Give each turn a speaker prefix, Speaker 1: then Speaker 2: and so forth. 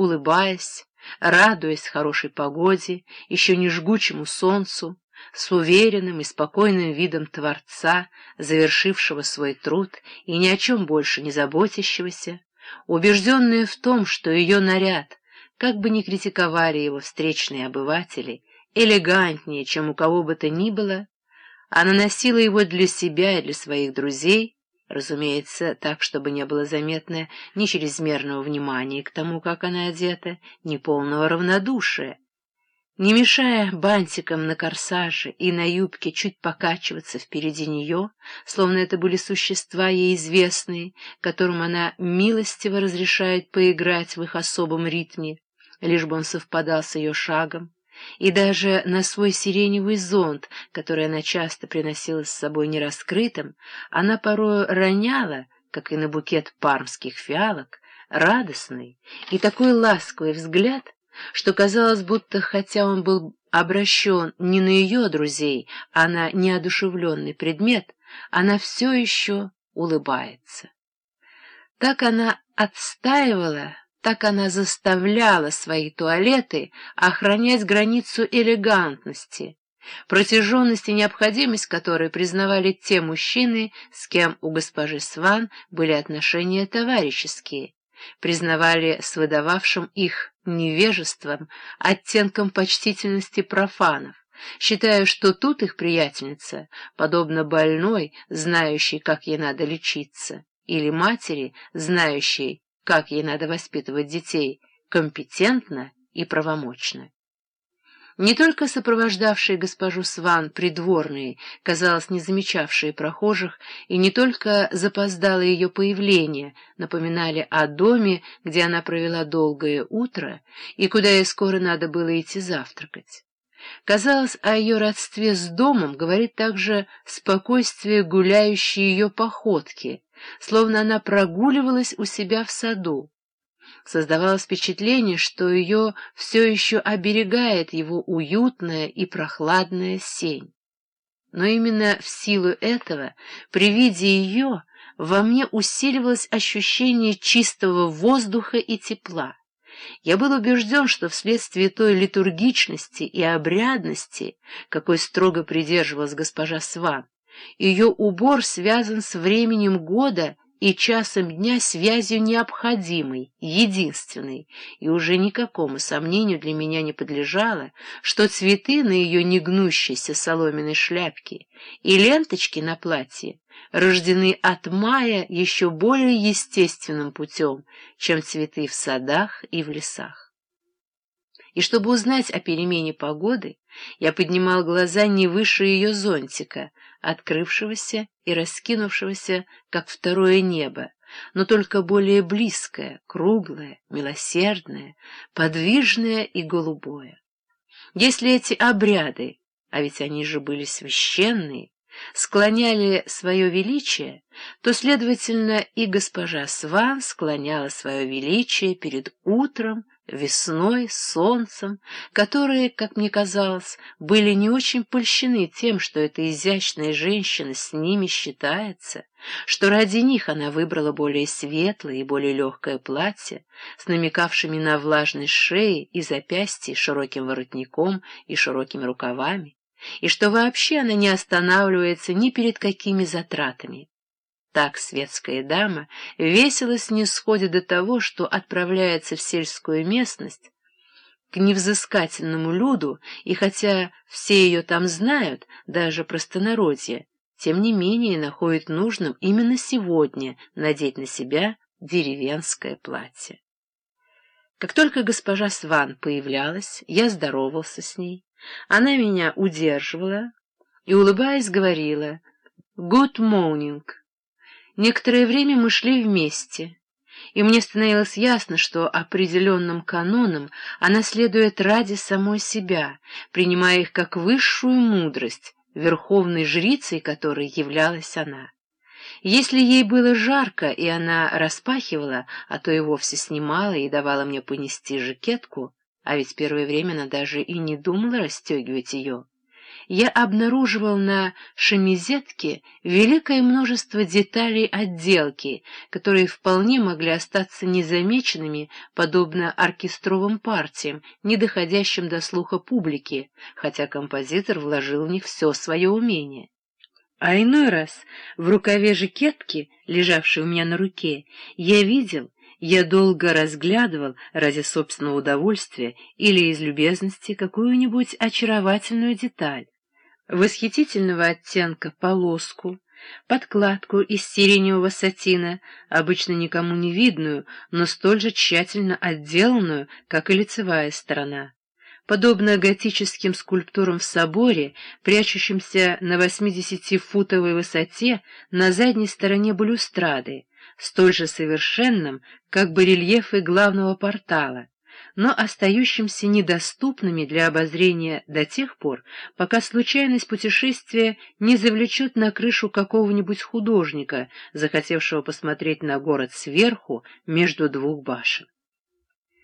Speaker 1: улыбаясь, радуясь хорошей погоде, еще не жгучему солнцу, с уверенным и спокойным видом Творца, завершившего свой труд и ни о чем больше не заботящегося, убежденная в том, что ее наряд, как бы ни критиковали его встречные обыватели, элегантнее, чем у кого бы то ни было, она носила его для себя и для своих друзей, разумеется, так, чтобы не было заметно ни чрезмерного внимания к тому, как она одета, ни полного равнодушия, не мешая бантикам на корсаже и на юбке чуть покачиваться впереди нее, словно это были существа ей известные, которым она милостиво разрешает поиграть в их особом ритме, лишь бы он совпадал с ее шагом, и даже на свой сиреневый зонт, который она часто приносила с собой нераскрытым, она порою роняла, как и на букет пармских фиалок, радостный и такой ласковый взгляд — что казалось, будто хотя он был обращен не на ее друзей, а на неодушевленный предмет, она все еще улыбается. Так она отстаивала, так она заставляла свои туалеты охранять границу элегантности, протяженность и необходимость которой признавали те мужчины, с кем у госпожи Сван были отношения товарищеские, признавали с выдававшим их невежеством оттенком почтительности профанов, считая, что тут их приятельница, подобно больной, знающей, как ей надо лечиться, или матери, знающей, как ей надо воспитывать детей, компетентна и правомочна. Не только сопровождавшие госпожу Сван придворные, казалось, не замечавшие прохожих, и не только запоздало ее появление, напоминали о доме, где она провела долгое утро и куда ей скоро надо было идти завтракать. Казалось, о ее родстве с домом говорит также спокойствие гуляющей ее походки, словно она прогуливалась у себя в саду. Создавалось впечатление, что ее все еще оберегает его уютная и прохладная сень. Но именно в силу этого, при виде ее, во мне усиливалось ощущение чистого воздуха и тепла. Я был убежден, что вследствие той литургичности и обрядности, какой строго придерживалась госпожа Сван, ее убор связан с временем года и часом дня связью необходимой, единственной, и уже никакому сомнению для меня не подлежало, что цветы на ее негнущейся соломенной шляпке и ленточки на платье рождены от мая еще более естественным путем, чем цветы в садах и в лесах. И чтобы узнать о перемене погоды, я поднимал глаза не выше ее зонтика, открывшегося и раскинувшегося, как второе небо, но только более близкое, круглое, милосердное, подвижное и голубое. Если эти обряды, а ведь они же были священные, склоняли свое величие, то, следовательно, и госпожа Сван склоняла свое величие перед утром, весной, солнцем, которые, как мне казалось, были не очень польщены тем, что эта изящная женщина с ними считается, что ради них она выбрала более светлое и более легкое платье с намекавшими на влажность шеи и запястья широким воротником и широкими рукавами, и что вообще она не останавливается ни перед какими затратами. Так светская дама весело снисходит до того, что отправляется в сельскую местность, к невзыскательному люду, и хотя все ее там знают, даже простонародье, тем не менее находит нужным именно сегодня надеть на себя деревенское платье. Как только госпожа Сван появлялась, я здоровался с ней. Она меня удерживала и, улыбаясь, говорила «Good morning». Некоторое время мы шли вместе, и мне становилось ясно, что определенным канонам она следует ради самой себя, принимая их как высшую мудрость, верховной жрицей которой являлась она. Если ей было жарко, и она распахивала, а то и вовсе снимала и давала мне понести жакетку, а ведь первое время она даже и не думала расстегивать ее, я обнаруживал на шемизетке великое множество деталей отделки, которые вполне могли остаться незамеченными, подобно оркестровым партиям, не доходящим до слуха публики, хотя композитор вложил в них все свое умение. А иной раз в рукаве жакетки, лежавшей у меня на руке, я видел, я долго разглядывал ради собственного удовольствия или из любезности какую-нибудь очаровательную деталь, восхитительного оттенка полоску, подкладку из сиреневого сатина, обычно никому не видную, но столь же тщательно отделанную, как и лицевая сторона. Подобно готическим скульптурам в соборе, прячущимся на 80-футовой высоте на задней стороне балюстрады, столь же совершенным, как бы рельефы главного портала, но остающимся недоступными для обозрения до тех пор, пока случайность путешествия не завлечет на крышу какого-нибудь художника, захотевшего посмотреть на город сверху между двух башен.